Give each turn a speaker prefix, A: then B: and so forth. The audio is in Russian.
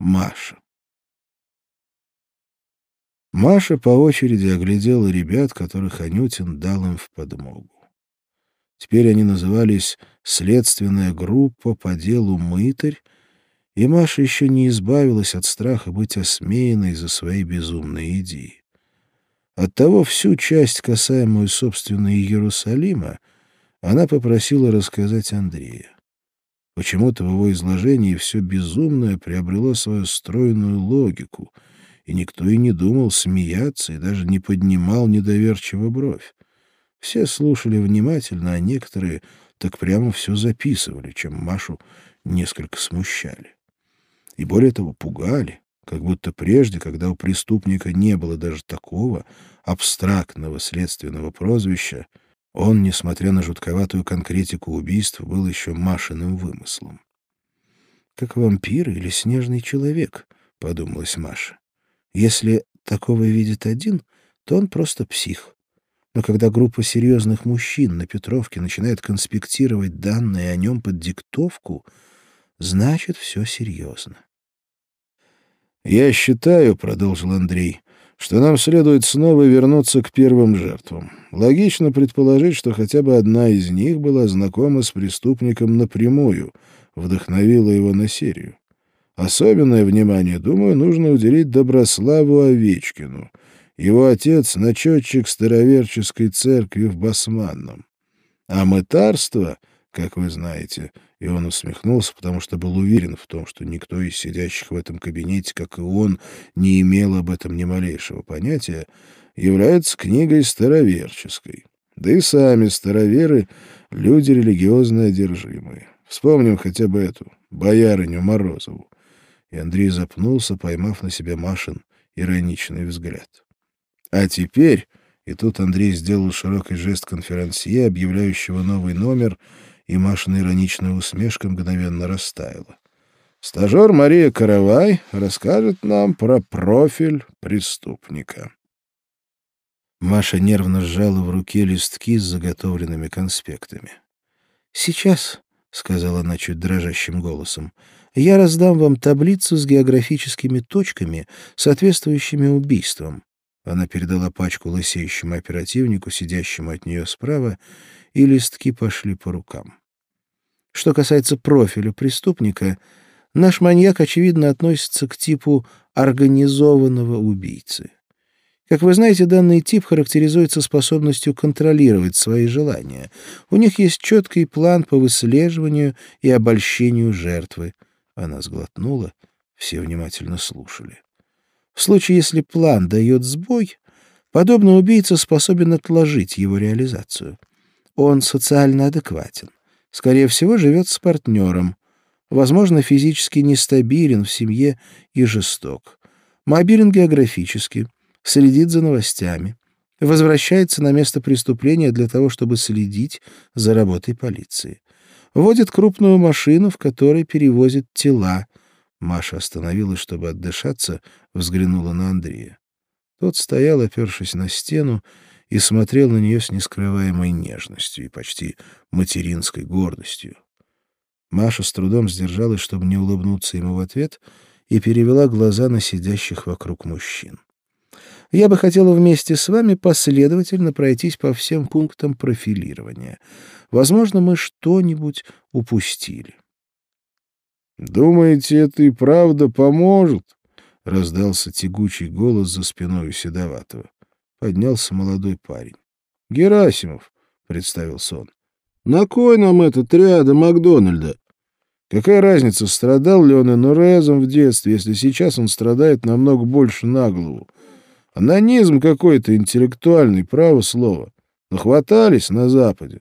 A: Маша. Маша по очереди оглядела ребят, которых Анютин дал им в подмогу. Теперь они назывались «Следственная группа по делу «Мытарь», и Маша еще не избавилась от страха быть осмеянной за свои безумные идеи. Оттого всю часть, касаемую, собственно, Иерусалима, она попросила рассказать Андрея. Почему-то в его изложении все безумное приобрело свою стройную логику, и никто и не думал смеяться и даже не поднимал недоверчиво бровь. Все слушали внимательно, а некоторые так прямо все записывали, чем Машу несколько смущали. И более того, пугали, как будто прежде, когда у преступника не было даже такого абстрактного следственного прозвища, он, несмотря на жутковатую конкретику убийств, был еще Машиным вымыслом. «Как вампир или снежный человек», — подумалась Маша. «Если такого видит один, то он просто псих. Но когда группа серьезных мужчин на Петровке начинает конспектировать данные о нем под диктовку, значит, все серьезно.
B: «Я считаю», — продолжил Андрей, — «что нам следует снова вернуться к первым жертвам. Логично предположить, что хотя бы одна из них была знакома с преступником напрямую, вдохновила его на серию. Особенное внимание, думаю, нужно уделить Доброславу Овечкину. Его отец — начетчик староверческой церкви в Басманном. А мытарство, как вы знаете, и он усмехнулся, потому что был уверен в том, что никто из сидящих в этом кабинете, как и он, не имел об этом ни малейшего понятия, является книгой староверческой. Да и сами староверы — люди религиозно одержимые. Вспомним хотя бы эту, боярыню Морозову. И Андрей запнулся, поймав на себя Машин ироничный взгляд. А теперь, и тут Андрей сделал широкий жест конферансье, объявляющего новый номер — и Машина ироничная усмешка мгновенно растаяла. Стажер Мария Каравай расскажет нам про профиль преступника.
A: Маша нервно сжала в руке листки с заготовленными конспектами. «Сейчас», — сказала она чуть дрожащим голосом, — «я раздам вам таблицу с географическими точками, соответствующими убийствам». Она передала пачку лысеющему оперативнику, сидящему от нее справа, и листки пошли по рукам. Что касается профиля преступника, наш маньяк, очевидно, относится к типу организованного убийцы. Как вы знаете, данный тип характеризуется способностью контролировать свои желания. У них есть четкий план по выслеживанию и обольщению жертвы. Она сглотнула, все внимательно слушали. В случае, если план дает сбой, подобный убийца способен отложить его реализацию. Он социально адекватен. Скорее всего, живет с партнером. Возможно, физически нестабилен в семье и жесток. Мобилен географически, следит за новостями. Возвращается на место преступления для того, чтобы следить за работой полиции. Водит крупную машину, в которой перевозит тела. Маша остановилась, чтобы отдышаться, взглянула на Андрея. Тот стоял, опершись на стену, и смотрел на нее с нескрываемой нежностью и почти материнской гордостью. Маша с трудом сдержалась, чтобы не улыбнуться ему в ответ, и перевела глаза на сидящих вокруг мужчин. «Я бы хотела вместе с вами последовательно пройтись по всем пунктам профилирования. Возможно, мы что-нибудь упустили».
B: «Думаете, это и правда поможет?» — раздался тягучий голос за спиной у Седоватого поднялся молодой парень. «Герасимов», — представился он. «На кой нам этот ряда Макдональда? Какая разница, страдал ли он энурезом в детстве, если сейчас он страдает намного больше на голову? Анонизм какой-то интеллектуальный, право слово. Нахватались на Западе.